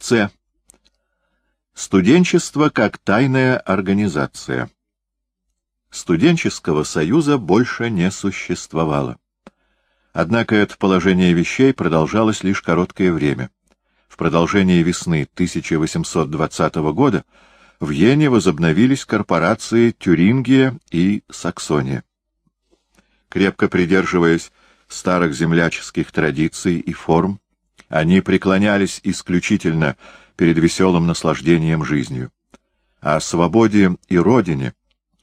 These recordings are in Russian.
С. Студенчество как тайная организация. Студенческого союза больше не существовало. Однако это положение вещей продолжалось лишь короткое время. В продолжении весны 1820 года в Йене возобновились корпорации Тюрингия и Саксония. Крепко придерживаясь старых земляческих традиций и форм, они преклонялись исключительно перед веселым наслаждением жизнью. О свободе и родине,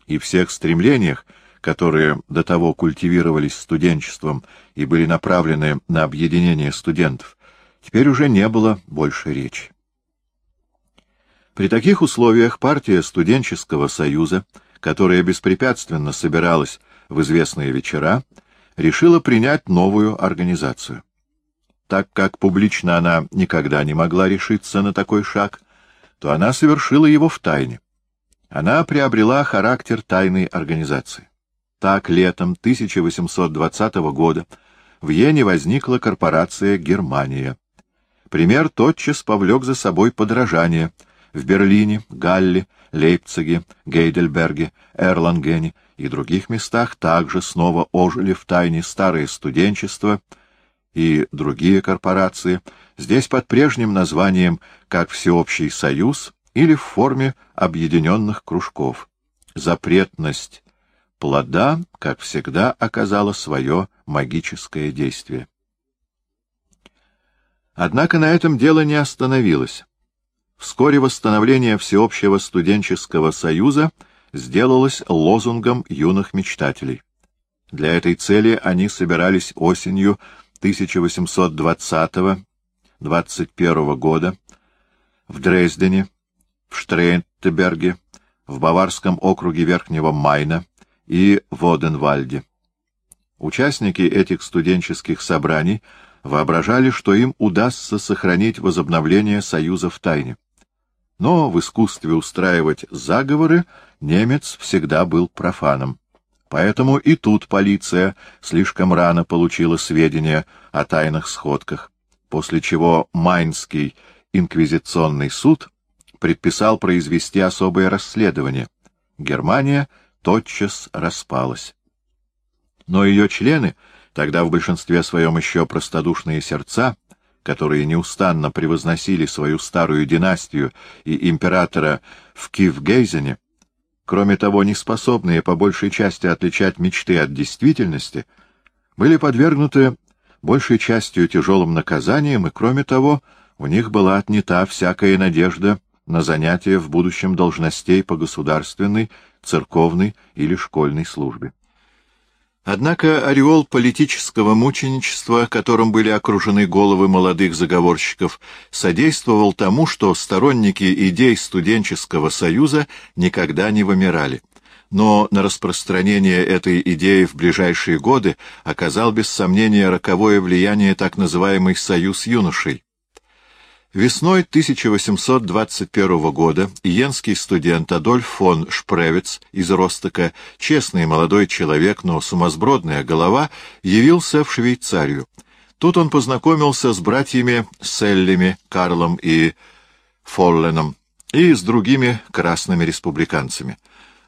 и всех стремлениях, которые до того культивировались студенчеством и были направлены на объединение студентов, теперь уже не было больше речи. При таких условиях партия студенческого союза, которая беспрепятственно собиралась в известные вечера, решила принять новую организацию. Так как публично она никогда не могла решиться на такой шаг, то она совершила его в тайне. Она приобрела характер тайной организации. Так, летом 1820 года в Йене возникла корпорация «Германия». Пример тотчас повлек за собой подражание. В Берлине, Галле, Лейпциге, Гейдельберге, Эрлангене и других местах также снова ожили в тайне старое студенчество и другие корпорации, здесь под прежним названием как Всеобщий союз или в форме объединенных кружков. Запретность плода, как всегда, оказала свое магическое действие. Однако на этом дело не остановилось. Вскоре восстановление Всеобщего студенческого союза сделалось лозунгом юных мечтателей. Для этой цели они собирались осенью 1820-21 года в Дрездене, в Штрейнтеберге, в Баварском округе Верхнего Майна и в Оденвальде. Участники этих студенческих собраний воображали, что им удастся сохранить возобновление союза в тайне. Но в искусстве устраивать заговоры немец всегда был профаном. Поэтому и тут полиция слишком рано получила сведения о тайных сходках, после чего Майнский инквизиционный суд предписал произвести особое расследование. Германия тотчас распалась. Но ее члены, тогда в большинстве своем еще простодушные сердца, которые неустанно превозносили свою старую династию и императора в Киевгейзене, кроме того, неспособные по большей части отличать мечты от действительности, были подвергнуты большей частью тяжелым наказаниям, и, кроме того, у них была отнята всякая надежда на занятие в будущем должностей по государственной, церковной или школьной службе. Однако ореол политического мученичества, которым были окружены головы молодых заговорщиков, содействовал тому, что сторонники идей студенческого союза никогда не вымирали. Но на распространение этой идеи в ближайшие годы оказал без сомнения роковое влияние так называемый «союз юношей», Весной 1821 года иенский студент Адольф фон Шпревец из Ростока, честный молодой человек, но сумасбродная голова, явился в Швейцарию. Тут он познакомился с братьями Селлями, Карлом и Фолленом и с другими красными республиканцами.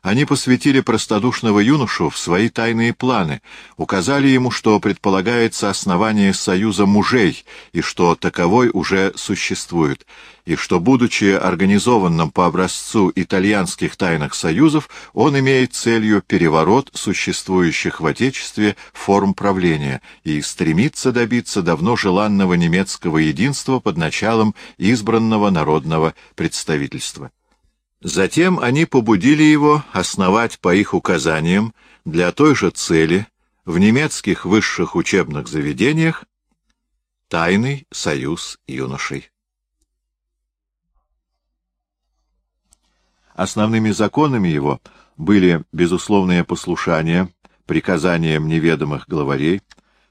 Они посвятили простодушного юношу в свои тайные планы, указали ему, что предполагается основание союза мужей, и что таковой уже существует, и что, будучи организованным по образцу итальянских тайных союзов, он имеет целью переворот существующих в Отечестве форм правления и стремится добиться давно желанного немецкого единства под началом избранного народного представительства. Затем они побудили его основать по их указаниям для той же цели в немецких высших учебных заведениях Тайный союз юношей. Основными законами его были безусловное послушание приказаниям неведомых главарей,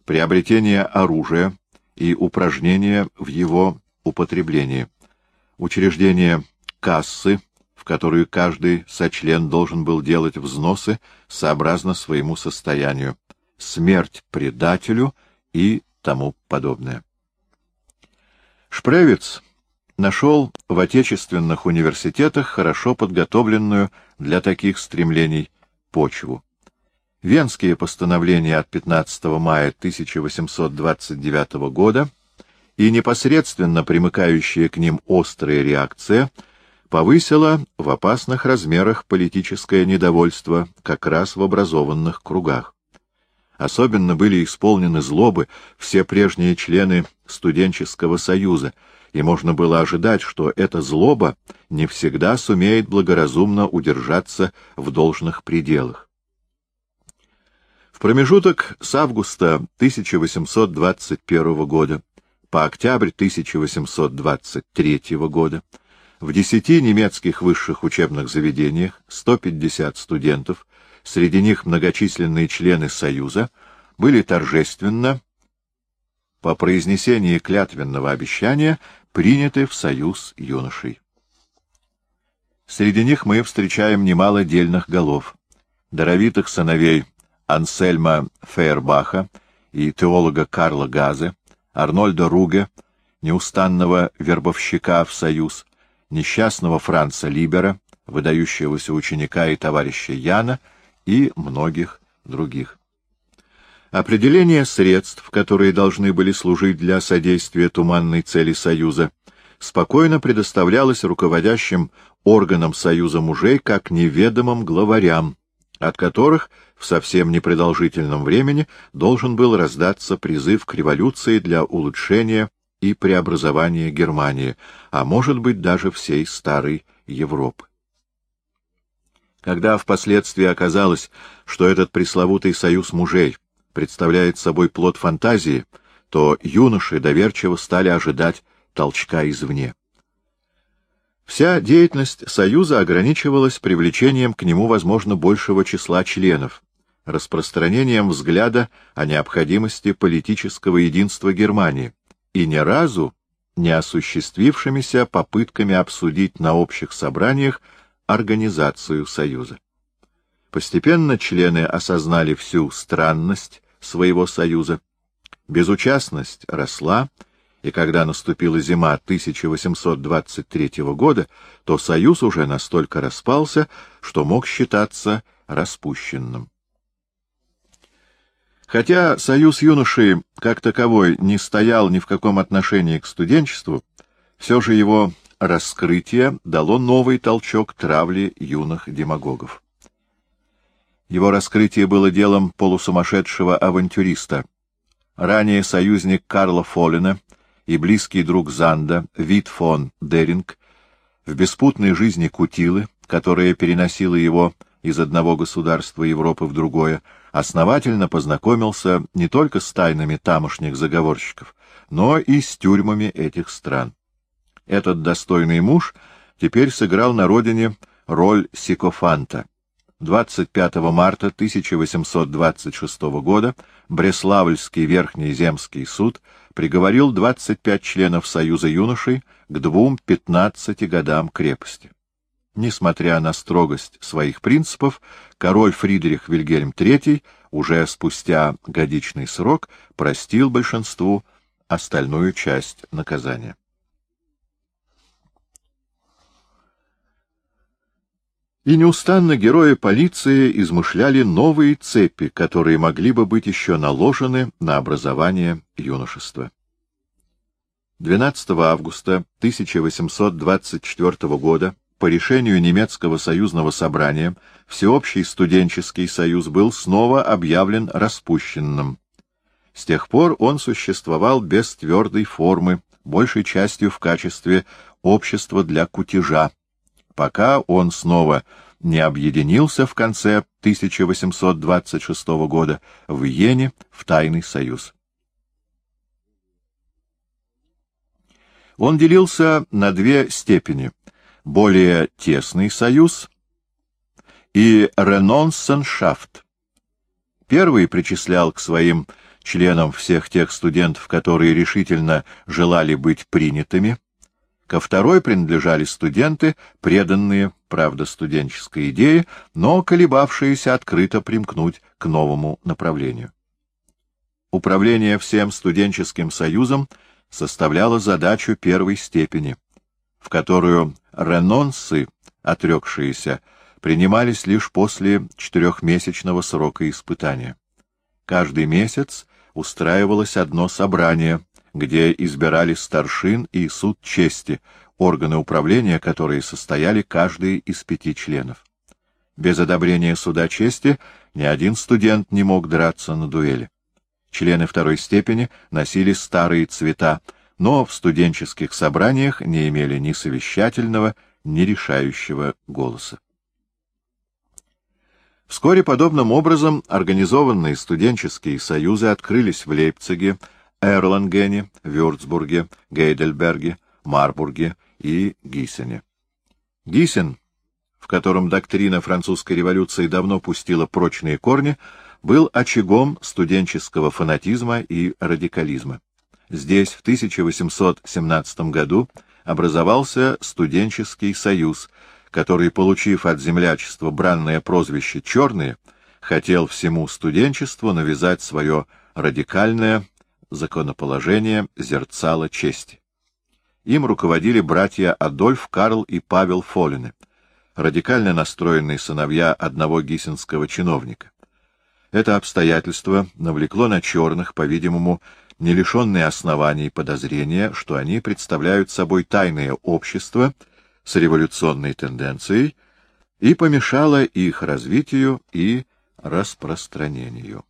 приобретение оружия и упражнения в его употреблении, учреждение кассы, которую каждый сочлен должен был делать взносы сообразно своему состоянию, смерть предателю и тому подобное. Шпревец нашел в отечественных университетах хорошо подготовленную для таких стремлений почву. Венские постановления от 15 мая 1829 года и непосредственно примыкающая к ним острая реакция повысила в опасных размерах политическое недовольство как раз в образованных кругах. Особенно были исполнены злобы все прежние члены студенческого союза, и можно было ожидать, что эта злоба не всегда сумеет благоразумно удержаться в должных пределах. В промежуток с августа 1821 года по октябрь 1823 года в десяти немецких высших учебных заведениях 150 студентов, среди них многочисленные члены Союза, были торжественно, по произнесении клятвенного обещания, приняты в Союз юношей. Среди них мы встречаем немало дельных голов, даровитых сыновей Ансельма Фейербаха и теолога Карла Газе, Арнольда Руге, неустанного вербовщика в Союз, несчастного Франца Либера, выдающегося ученика и товарища Яна и многих других. Определение средств, которые должны были служить для содействия туманной цели Союза, спокойно предоставлялось руководящим органам Союза мужей как неведомым главарям, от которых в совсем непродолжительном времени должен был раздаться призыв к революции для улучшения и преобразования Германии, а может быть даже всей старой Европы. Когда впоследствии оказалось, что этот пресловутый союз мужей представляет собой плод фантазии, то юноши доверчиво стали ожидать толчка извне. Вся деятельность Союза ограничивалась привлечением к нему, возможно, большего числа членов, распространением взгляда о необходимости политического единства Германии и ни разу не осуществившимися попытками обсудить на общих собраниях организацию Союза. Постепенно члены осознали всю странность своего Союза. Безучастность росла, и когда наступила зима 1823 года, то союз уже настолько распался, что мог считаться распущенным. Хотя союз юношей как таковой не стоял ни в каком отношении к студенчеству, все же его раскрытие дало новый толчок травли юных демагогов. Его раскрытие было делом полусумасшедшего авантюриста. Ранее союзник Карла Фоллина и близкий друг Занда, Вит фон Деринг, в беспутной жизни Кутилы, которая переносила его из одного государства Европы в другое, основательно познакомился не только с тайнами тамошних заговорщиков, но и с тюрьмами этих стран. Этот достойный муж теперь сыграл на родине роль сикофанта. 25 марта 1826 года Бреславльский Верхний Земский суд приговорил 25 членов Союза юношей к двум 15 годам крепости. Несмотря на строгость своих принципов, король Фридрих Вильгельм III уже спустя годичный срок простил большинству остальную часть наказания. И неустанно герои полиции измышляли новые цепи, которые могли бы быть еще наложены на образование юношества. 12 августа 1824 года по решению немецкого союзного собрания Всеобщий студенческий союз был снова объявлен распущенным. С тех пор он существовал без твердой формы, большей частью в качестве общества для кутежа, пока он снова не объединился в конце 1826 года в Йене в Тайный союз. Он делился на две степени — более тесный союз и ренонсеншафт. Первый причислял к своим членам всех тех студентов, которые решительно желали быть принятыми, Ко второй принадлежали студенты, преданные, правда, студенческой идее, но колебавшиеся открыто примкнуть к новому направлению. Управление всем студенческим союзом составляло задачу первой степени. В которую ренонсы, отрекшиеся, принимались лишь после четырехмесячного срока испытания. Каждый месяц устраивалось одно собрание, где избирали старшин и суд чести, органы управления, которые состояли каждый из пяти членов. Без одобрения суда чести ни один студент не мог драться на дуэли. Члены второй степени носили старые цвета, но в студенческих собраниях не имели ни совещательного, ни решающего голоса. Вскоре подобным образом организованные студенческие союзы открылись в Лейпциге, Эрлангене, Вюрцбурге, Гейдельберге, Марбурге и Гиссене. Гиссен, в котором доктрина французской революции давно пустила прочные корни, был очагом студенческого фанатизма и радикализма. Здесь в 1817 году образовался студенческий союз, который, получив от землячества бранное прозвище «черные», хотел всему студенчеству навязать свое радикальное законоположение зерцало чести. Им руководили братья Адольф, Карл и Павел Фолины, радикально настроенные сыновья одного гиссенского чиновника. Это обстоятельство навлекло на черных, по-видимому, не лишенные оснований подозрения, что они представляют собой тайное общество с революционной тенденцией и помешало их развитию и распространению.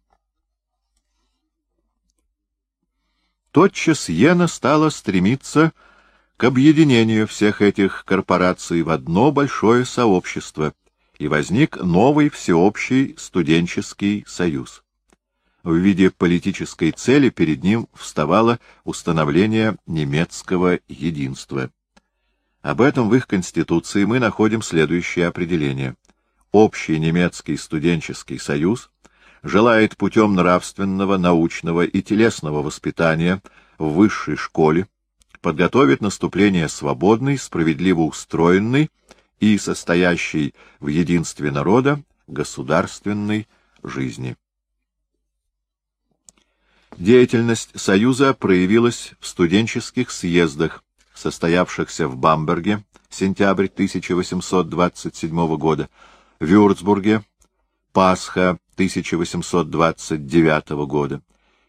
Тотчас Йена стала стремиться к объединению всех этих корпораций в одно большое сообщество, и возник новый всеобщий студенческий союз. В виде политической цели перед ним вставало установление немецкого единства. Об этом в их Конституции мы находим следующее определение. Общий немецкий студенческий союз желает путем нравственного, научного и телесного воспитания в высшей школе подготовить наступление свободной, справедливо устроенной и состоящей в единстве народа государственной жизни. Деятельность Союза проявилась в студенческих съездах, состоявшихся в Бамберге, сентябрь 1827 года, Вюрцбурге, Пасха 1829 года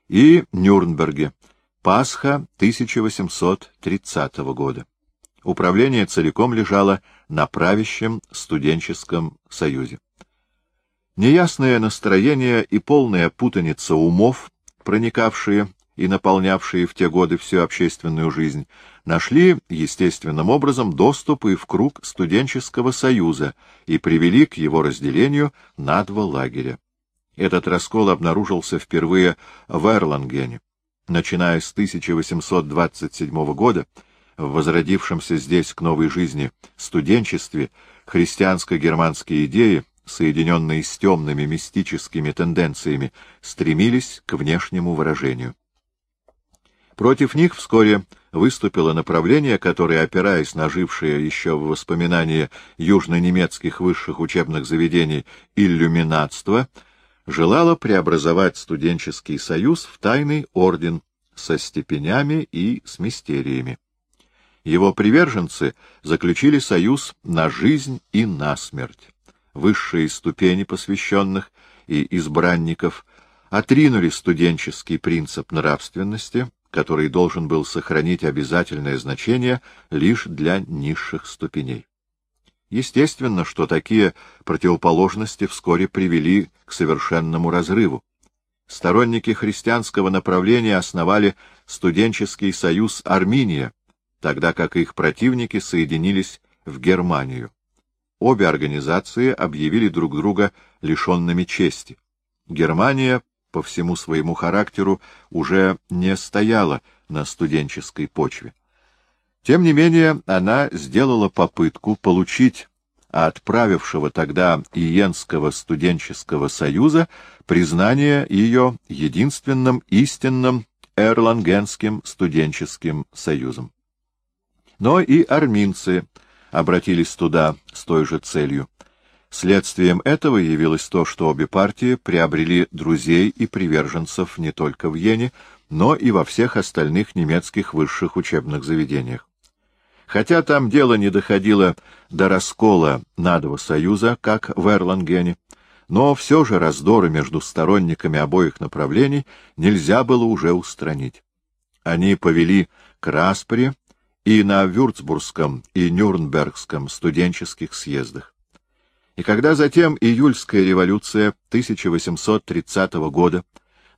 и Нюрнберге, Пасха 1830 года. Управление целиком лежало на правящем студенческом союзе. Неясное настроение и полная путаница умов, проникавшие и наполнявшие в те годы всю общественную жизнь, нашли естественным образом доступ и в круг студенческого союза и привели к его разделению на два лагеря. Этот раскол обнаружился впервые в Эрлангене. Начиная с 1827 года, в возродившемся здесь к новой жизни студенчестве, христианско-германские идеи, соединенные с темными мистическими тенденциями, стремились к внешнему выражению. Против них вскоре выступило направление, которое, опираясь на жившее еще в воспоминании южно-немецких высших учебных заведений иллюминатство, желало преобразовать студенческий союз в тайный орден со степенями и с мистериями. Его приверженцы заключили союз на жизнь и на смерть. Высшие ступени посвященных и избранников отринули студенческий принцип нравственности, который должен был сохранить обязательное значение лишь для низших ступеней. Естественно, что такие противоположности вскоре привели к совершенному разрыву. Сторонники христианского направления основали студенческий союз Арминия, тогда как их противники соединились в Германию. Обе организации объявили друг друга лишенными чести. Германия по всему своему характеру уже не стояла на студенческой почве. Тем не менее, она сделала попытку получить от правившего тогда Иенского студенческого союза признание ее единственным истинным Эрлангенским студенческим союзом. Но и арминцы обратились туда с той же целью. Следствием этого явилось то, что обе партии приобрели друзей и приверженцев не только в Йене, но и во всех остальных немецких высших учебных заведениях. Хотя там дело не доходило до раскола надого союза, как в Эрлангене, но все же раздоры между сторонниками обоих направлений нельзя было уже устранить. Они повели к распре и на Вюрцбургском и Нюрнбергском студенческих съездах. И когда затем июльская революция 1830 года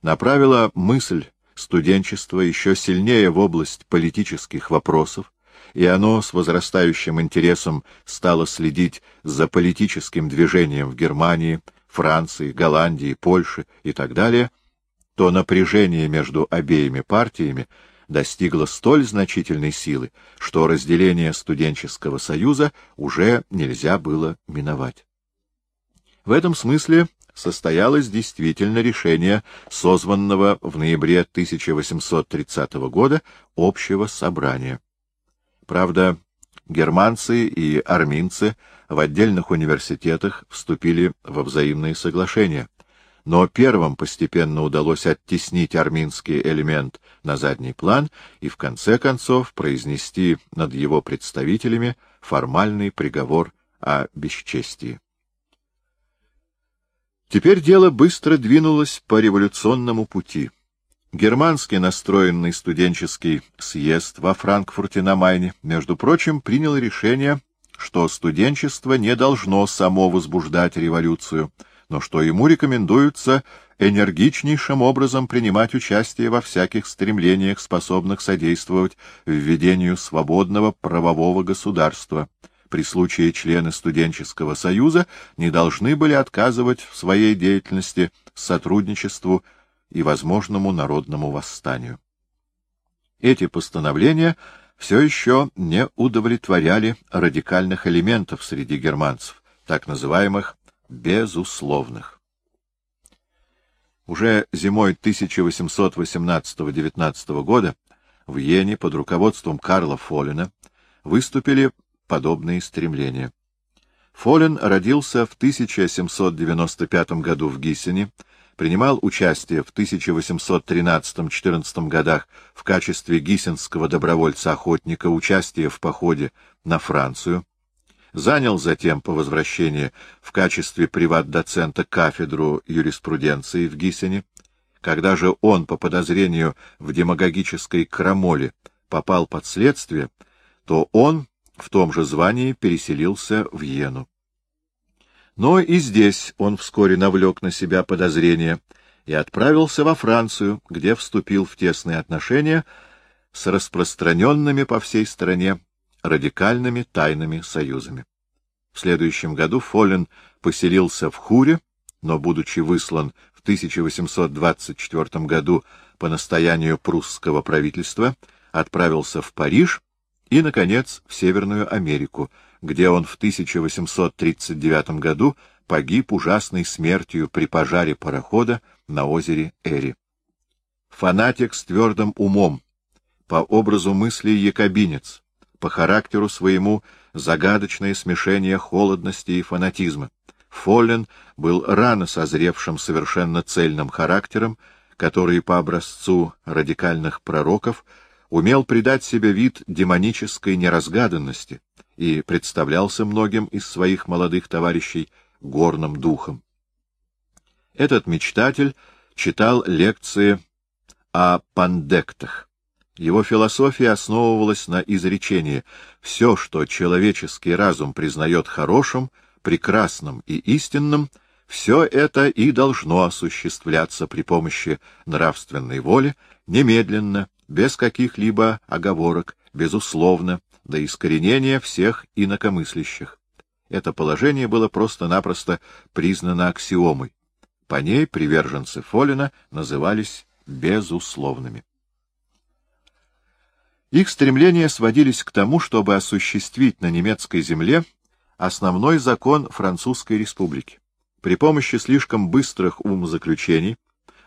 направила мысль студенчества еще сильнее в область политических вопросов, и оно с возрастающим интересом стало следить за политическим движением в Германии, Франции, Голландии, Польше и так далее, то напряжение между обеими партиями достигло столь значительной силы, что разделение студенческого союза уже нельзя было миновать. В этом смысле состоялось действительно решение созванного в ноябре 1830 года общего собрания. Правда, германцы и арминцы в отдельных университетах вступили во взаимные соглашения, но первым постепенно удалось оттеснить арминский элемент на задний план и в конце концов произнести над его представителями формальный приговор о бесчестии. Теперь дело быстро двинулось по революционному пути. Германский настроенный студенческий съезд во Франкфурте на Майне, между прочим, принял решение, что студенчество не должно само возбуждать революцию, но что ему рекомендуется энергичнейшим образом принимать участие во всяких стремлениях, способных содействовать введению свободного правового государства, при случае члены студенческого союза не должны были отказывать в своей деятельности сотрудничеству и возможному народному восстанию. Эти постановления все еще не удовлетворяли радикальных элементов среди германцев, так называемых «безусловных». Уже зимой 1818-19 года в Йене под руководством Карла Фолина выступили подобные стремления. Фолен родился в 1795 году в Гиссене, принимал участие в 1813-14 годах в качестве гиссенского добровольца-охотника участие в походе на Францию, занял затем по возвращении в качестве приват-доцента кафедру юриспруденции в Гиссене. Когда же он по подозрению в демагогической крамоле попал под следствие, то он в том же звании переселился в Йену. Но и здесь он вскоре навлек на себя подозрения и отправился во Францию, где вступил в тесные отношения с распространенными по всей стране радикальными тайными союзами. В следующем году Фоллен поселился в Хуре, но, будучи выслан в 1824 году по настоянию прусского правительства, отправился в Париж и, наконец, в Северную Америку, где он в 1839 году погиб ужасной смертью при пожаре парохода на озере Эри. Фанатик с твердым умом, по образу мысли якобинец, по характеру своему загадочное смешение холодности и фанатизма. Фоллен был рано созревшим совершенно цельным характером, который по образцу радикальных пророков умел придать себе вид демонической неразгаданности и представлялся многим из своих молодых товарищей горным духом. Этот мечтатель читал лекции о пандектах. Его философия основывалась на изречении «все, что человеческий разум признает хорошим, прекрасным и истинным, все это и должно осуществляться при помощи нравственной воли немедленно без каких-либо оговорок, безусловно, до искоренения всех инакомыслящих. Это положение было просто-напросто признано аксиомой. По ней приверженцы Фолина назывались безусловными. Их стремления сводились к тому, чтобы осуществить на немецкой земле основной закон Французской республики. При помощи слишком быстрых умозаключений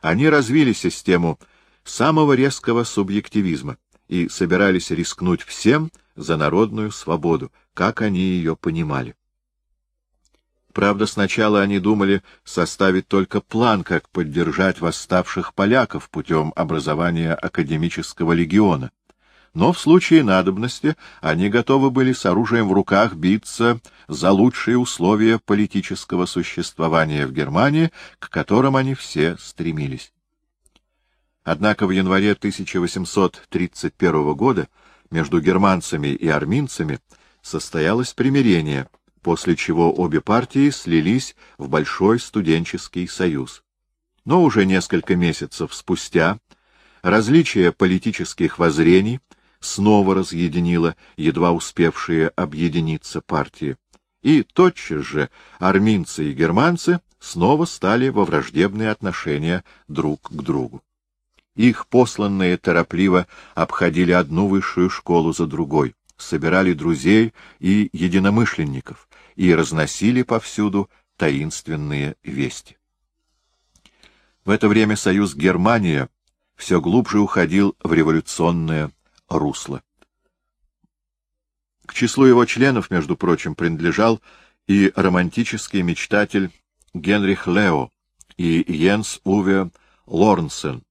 они развили систему самого резкого субъективизма и собирались рискнуть всем за народную свободу, как они ее понимали. Правда, сначала они думали составить только план, как поддержать восставших поляков путем образования академического легиона. Но в случае надобности они готовы были с оружием в руках биться за лучшие условия политического существования в Германии, к которым они все стремились. Однако в январе 1831 года между германцами и арминцами состоялось примирение, после чего обе партии слились в Большой студенческий союз. Но уже несколько месяцев спустя различие политических воззрений снова разъединило едва успевшие объединиться партии, и тотчас же арминцы и германцы снова стали во враждебные отношения друг к другу. Их посланные торопливо обходили одну высшую школу за другой, собирали друзей и единомышленников и разносили повсюду таинственные вести. В это время союз Германия все глубже уходил в революционное русло. К числу его членов, между прочим, принадлежал и романтический мечтатель Генрих Лео и Йенс Уве Лорнсен,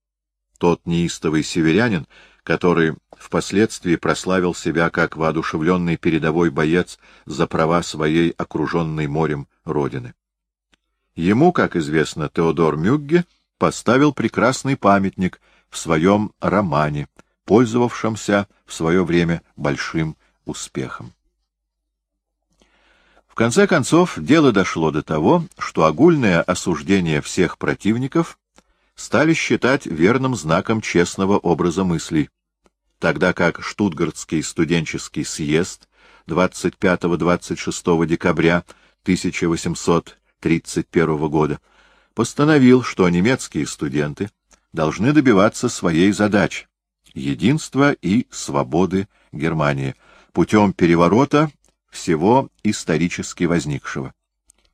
тот неистовый северянин, который впоследствии прославил себя как воодушевленный передовой боец за права своей окруженной морем родины. Ему, как известно, Теодор Мюгге поставил прекрасный памятник в своем романе, пользовавшемся в свое время большим успехом. В конце концов, дело дошло до того, что огульное осуждение всех противников стали считать верным знаком честного образа мыслей, тогда как Штутгартский студенческий съезд 25-26 декабря 1831 года постановил, что немецкие студенты должны добиваться своей задачи — единства и свободы Германии путем переворота всего исторически возникшего.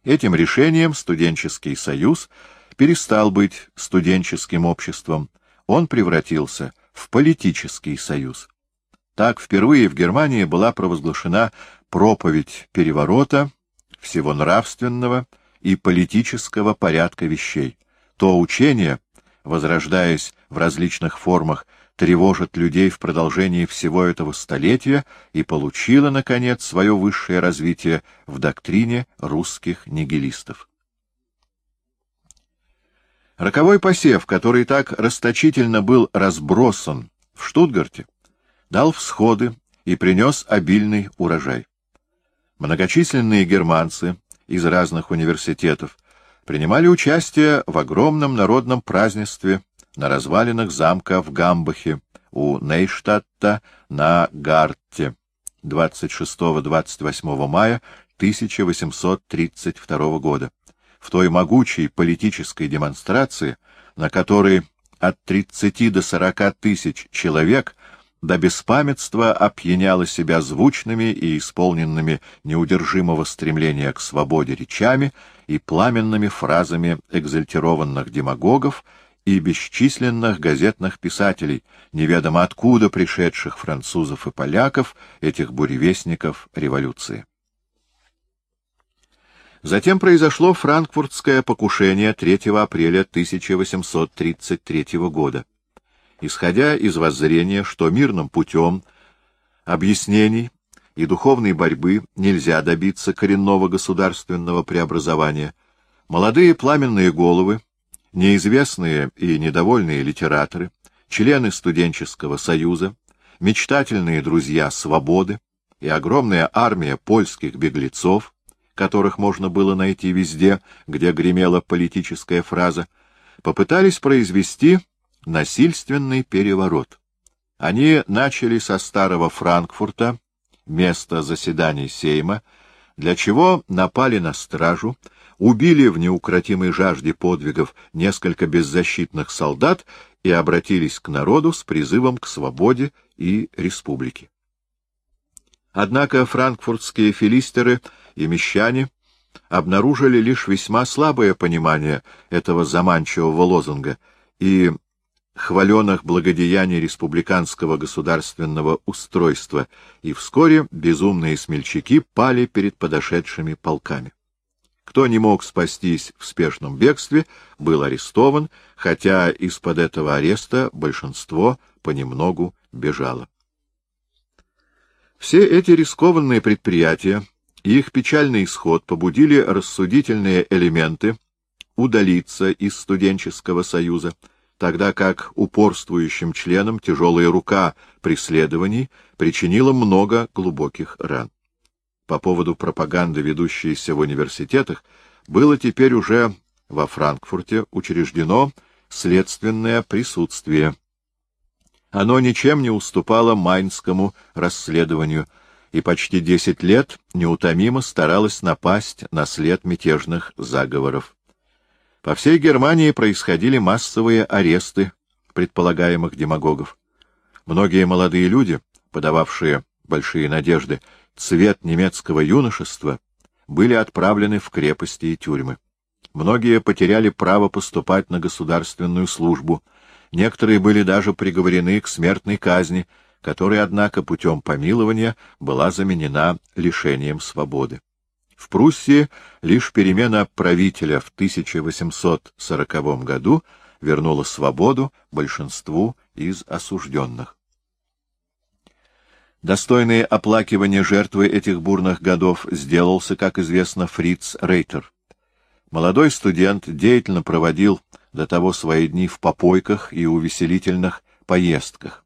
Этим решением студенческий союз — перестал быть студенческим обществом, он превратился в политический союз. Так впервые в Германии была провозглашена проповедь переворота, всего нравственного и политического порядка вещей. То учение, возрождаясь в различных формах, тревожит людей в продолжении всего этого столетия и получило, наконец, свое высшее развитие в доктрине русских нигилистов. Роковой посев, который так расточительно был разбросан в Штутгарте, дал всходы и принес обильный урожай. Многочисленные германцы из разных университетов принимали участие в огромном народном празднестве на развалинах замка в Гамбахе у Нейштадта на Гарте 26-28 мая 1832 года в той могучей политической демонстрации, на которой от 30 до 40 тысяч человек до беспамятства опьяняло себя звучными и исполненными неудержимого стремления к свободе речами и пламенными фразами экзальтированных демагогов и бесчисленных газетных писателей, неведомо откуда пришедших французов и поляков, этих буревестников революции. Затем произошло франкфуртское покушение 3 апреля 1833 года. Исходя из воззрения, что мирным путем объяснений и духовной борьбы нельзя добиться коренного государственного преобразования, молодые пламенные головы, неизвестные и недовольные литераторы, члены студенческого союза, мечтательные друзья свободы и огромная армия польских беглецов — которых можно было найти везде, где гремела политическая фраза, попытались произвести насильственный переворот. Они начали со старого Франкфурта, места заседаний Сейма, для чего напали на стражу, убили в неукротимой жажде подвигов несколько беззащитных солдат и обратились к народу с призывом к свободе и республике. Однако франкфуртские филистеры и мещане обнаружили лишь весьма слабое понимание этого заманчивого лозунга и хваленных благодеяний республиканского государственного устройства, и вскоре безумные смельчаки пали перед подошедшими полками. Кто не мог спастись в спешном бегстве, был арестован, хотя из-под этого ареста большинство понемногу бежало. Все эти рискованные предприятия и их печальный исход побудили рассудительные элементы удалиться из студенческого союза, тогда как упорствующим членам тяжелая рука преследований причинила много глубоких ран. По поводу пропаганды, ведущейся в университетах, было теперь уже во Франкфурте учреждено следственное присутствие. Оно ничем не уступало майнскому расследованию и почти десять лет неутомимо старалось напасть на след мятежных заговоров. По всей Германии происходили массовые аресты предполагаемых демагогов. Многие молодые люди, подававшие большие надежды, цвет немецкого юношества, были отправлены в крепости и тюрьмы. Многие потеряли право поступать на государственную службу, некоторые были даже приговорены к смертной казни, которая, однако, путем помилования была заменена лишением свободы. В Пруссии лишь перемена правителя в 1840 году вернула свободу большинству из осужденных. Достойные оплакивания жертвы этих бурных годов сделался, как известно, Фриц Рейтер. Молодой студент деятельно проводил до того свои дни в попойках и увеселительных поездках.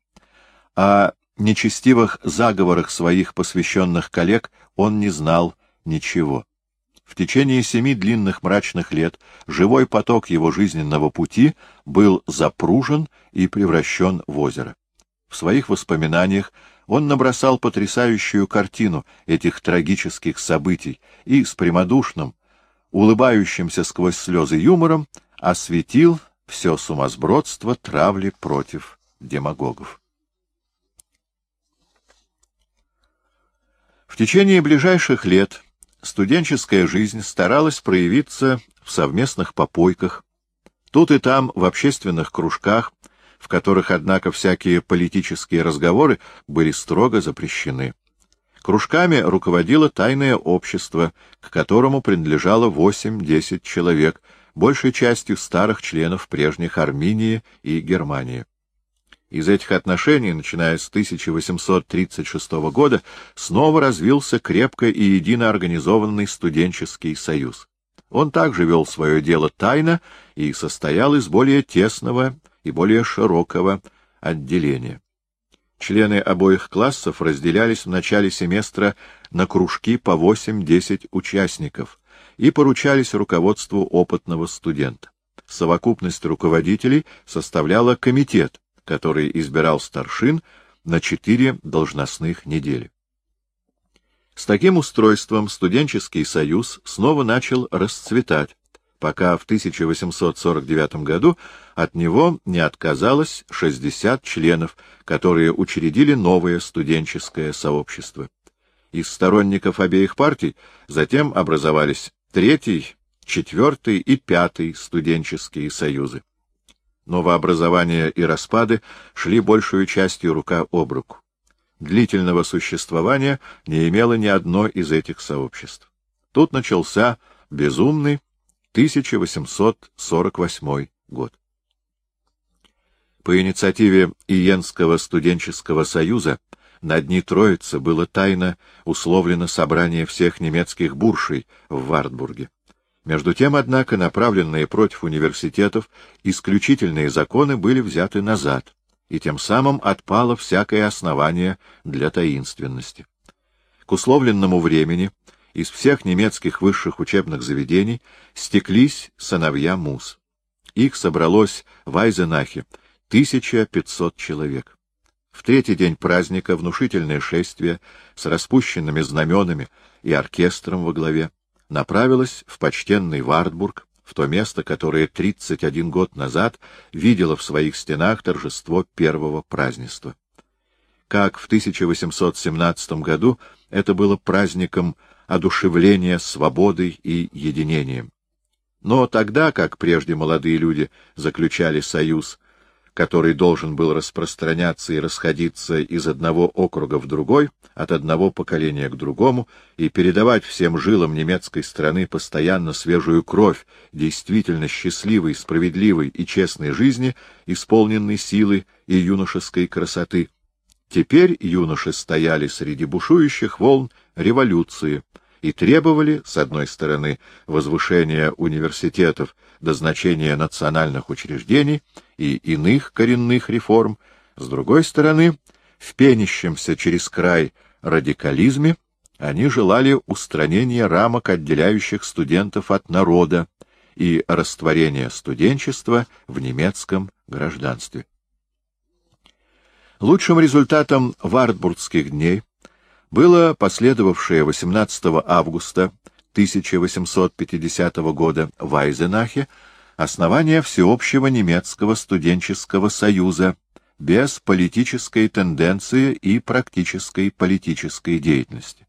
О нечестивых заговорах своих посвященных коллег он не знал ничего. В течение семи длинных мрачных лет живой поток его жизненного пути был запружен и превращен в озеро. В своих воспоминаниях он набросал потрясающую картину этих трагических событий и с прямодушным, улыбающимся сквозь слезы юмором осветил все сумасбродство травли против демагогов. В течение ближайших лет студенческая жизнь старалась проявиться в совместных попойках, тут и там в общественных кружках, в которых, однако, всякие политические разговоры были строго запрещены. Кружками руководило тайное общество, к которому принадлежало 8-10 человек, большей частью старых членов прежних Армении и Германии. Из этих отношений, начиная с 1836 года, снова развился крепко и едино организованный студенческий союз. Он также вел свое дело тайно и состоял из более тесного и более широкого отделения. Члены обоих классов разделялись в начале семестра на кружки по 8-10 участников и поручались руководству опытного студента. Совокупность руководителей составляла комитет, который избирал старшин на четыре должностных недели. С таким устройством студенческий союз снова начал расцветать, пока в 1849 году от него не отказалось 60 членов, которые учредили новое студенческое сообщество. Из сторонников обеих партий затем образовались третий, четвертый и пятый студенческие союзы. Новообразования и распады шли большую частью рука об руку. Длительного существования не имело ни одно из этих сообществ. Тут начался безумный 1848 год. По инициативе Иенского студенческого союза на дни Троицы было тайно условлено собрание всех немецких буршей в Вартбурге. Между тем, однако, направленные против университетов исключительные законы были взяты назад, и тем самым отпало всякое основание для таинственности. К условленному времени из всех немецких высших учебных заведений стеклись сыновья Мус. Их собралось в Айзенахе 1500 человек. В третий день праздника внушительное шествие с распущенными знаменами и оркестром во главе направилась в почтенный Вартбург, в то место, которое 31 год назад видело в своих стенах торжество первого празднества. Как в 1817 году это было праздником одушевления, свободой и единением. Но тогда, как прежде молодые люди заключали союз который должен был распространяться и расходиться из одного округа в другой, от одного поколения к другому, и передавать всем жилам немецкой страны постоянно свежую кровь действительно счастливой, справедливой и честной жизни, исполненной силы и юношеской красоты. Теперь юноши стояли среди бушующих волн революции и требовали, с одной стороны, возвышения университетов до значения национальных учреждений и иных коренных реформ, с другой стороны, в пенящемся через край радикализме они желали устранения рамок, отделяющих студентов от народа, и растворения студенчества в немецком гражданстве. Лучшим результатом Вартбургских дней было последовавшее 18 августа 1850 года в Айзенахе основание Всеобщего немецкого студенческого союза без политической тенденции и практической политической деятельности.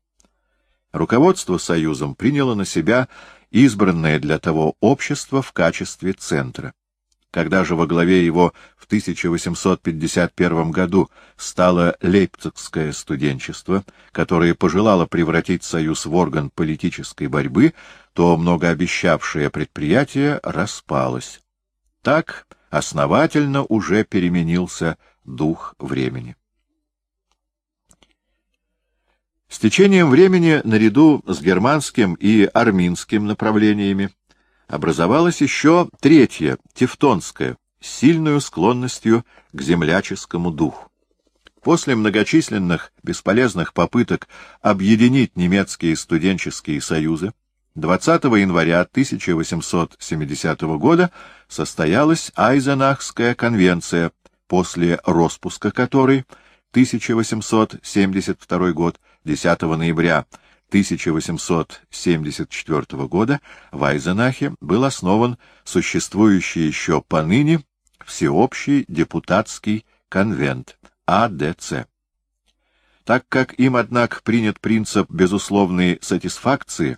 Руководство союзом приняло на себя избранное для того общество в качестве центра. Когда же во главе его в 1851 году стало Лейпцигское студенчество, которое пожелало превратить Союз в орган политической борьбы, то многообещавшее предприятие распалось. Так основательно уже переменился дух времени. С течением времени, наряду с германским и арминским направлениями, образовалась еще третья, тевтонская, с сильной склонностью к земляческому духу. После многочисленных бесполезных попыток объединить немецкие студенческие союзы, 20 января 1870 года состоялась Айзенахская конвенция, после распуска которой 1872 год 10 ноября 1874 года в Айзенахе был основан существующий еще поныне Всеобщий депутатский конвент АДЦ. Так как им, однако, принят принцип безусловной сатисфакции,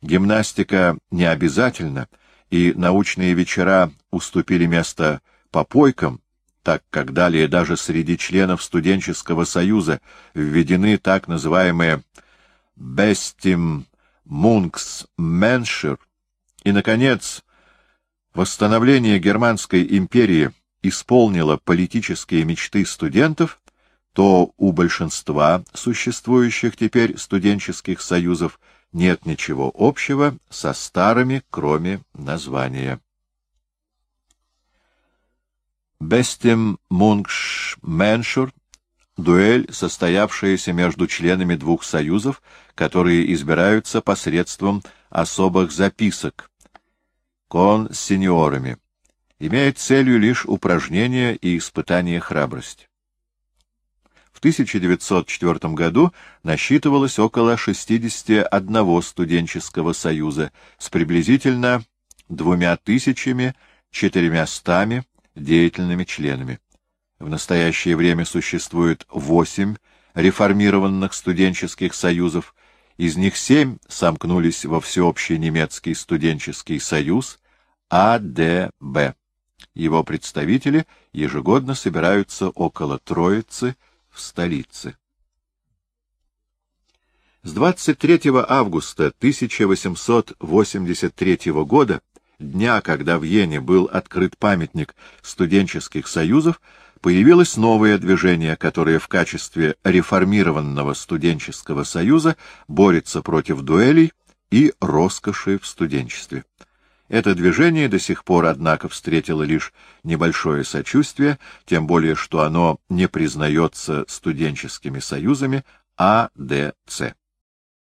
гимнастика не обязательна, и научные вечера уступили место попойкам, так как далее даже среди членов студенческого союза введены так называемые Бестим Мункс Меншер, и, наконец, восстановление Германской империи исполнило политические мечты студентов, то у большинства существующих теперь студенческих союзов нет ничего общего со старыми, кроме названия. Бестим Мункш Меншур дуэль, состоявшаяся между членами двух союзов, которые избираются посредством особых записок, кон с имеет целью лишь упражнение и испытание храбрости. В 1904 году насчитывалось около 61 студенческого союза с приблизительно двумя тысячами четырьмястами деятельными членами. В настоящее время существует восемь реформированных студенческих союзов, из них семь сомкнулись во Всеобщий немецкий студенческий союз АДБ. Его представители ежегодно собираются около Троицы в столице. С 23 августа 1883 года, дня, когда в Йене был открыт памятник студенческих союзов, появилось новое движение, которое в качестве реформированного студенческого союза борется против дуэлей и роскоши в студенчестве. Это движение до сих пор, однако, встретило лишь небольшое сочувствие, тем более что оно не признается студенческими союзами АДЦ.